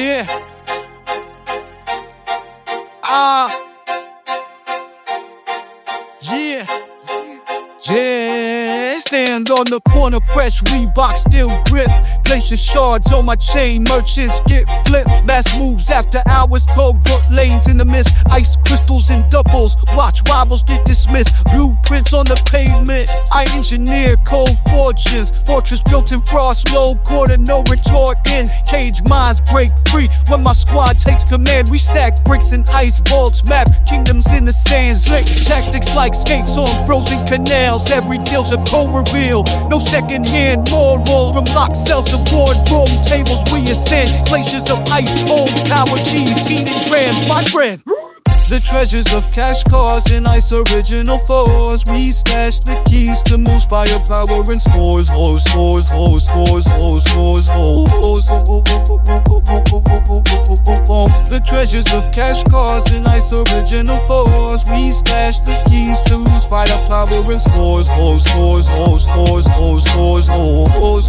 poder On the corner, fresh Reebok, still grip. Place your shards on my chain, merchants get flipped. Last moves after hours, covert lanes in the mist. Ice crystals and doubles, watch rivals get dismissed. Blueprints on the pavement. I engineer cold fortunes. Fortress built in frost, no quarter, no retort in. Cage minds break free when my squad takes command. We stack bricks and ice vaults, map kingdoms in the sands. Lick tactics like skates on frozen canals. Every deal's a co reveal. No second hand moral. From lock cells to boardroom tables, we ascend. Glaciers of ice, old power cheese, heated grams, my friend. The treasures of cash cars and ice original fours. We stash the keys to moves, firepower and scores. Oh, scores, oh, scores, oh, scores, oh, oh, The treasures of cash cars and ice original fours. We stash the keys and scores. Oh, scores, oh, scores, oh, scores, oh, oh,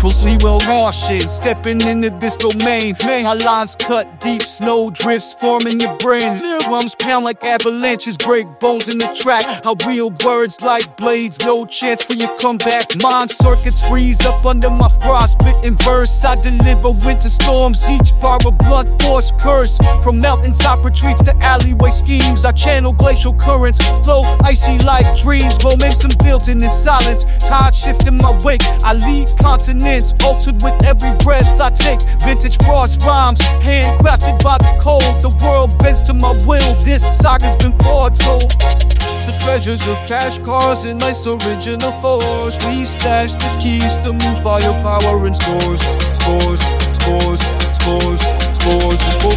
Proceed well caution, stepping into this domain. Our lines cut deep, snow drifts forming your brain. Drums pound like avalanches, break bones in the track. I wield words like blades, no chance for your comeback. Mind circuits freeze up under my frostbitten verse. I deliver winter storms, each bar a blunt force curse. From mountaintop retreats to alleyway schemes, I channel glacial currents, flow icy like dreams. Momentum building in silence, tide shifting my wake. I lead continents, altered with every breath I take. Vintage frost rhymes, handcrafted by the cold. The world bends to my will. This saga's been foretold. The treasures of cash cars and nice original fours. We stash the keys to move firepower and scores, scores, scores, scores, scores.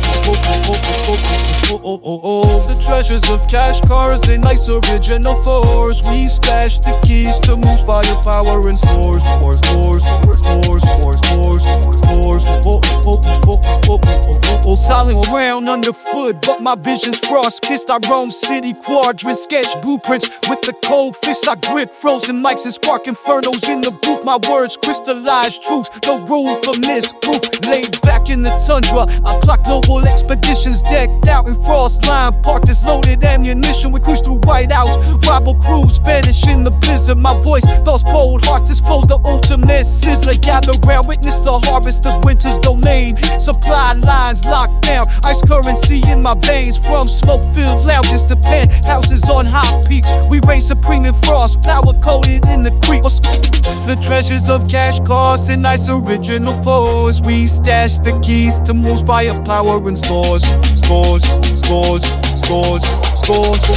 Oh, oh, oh. The treasures of cash cars and nice original fours. We stash the keys to move firepower and scores, scores, scores, scores, scores, scores, scores, scores. Solid around underfoot, but my vision's frost kissed. I roam city quadrant, sketch blueprints with the cold fist. I grip frozen mics and spark infernos in the booth. My words crystallize truth, no room for misproof. In the tundra, I plot global expeditions decked out in frost line. Parked as loaded ammunition. We cruise through whiteouts, rival crews vanish in the blizzard. My voice, those cold hearts explode the ultimate sizzler. Gather round, witness the harvest of winter's domain. Supply lines locked down, ice currency in my veins. From smoke filled lounges to high peaks. We reign supreme in frost, power coated in the creek. The treasures of cash cars and nice original fours. We stash the keys to moves, firepower and scores, scores, scores, scores, scores.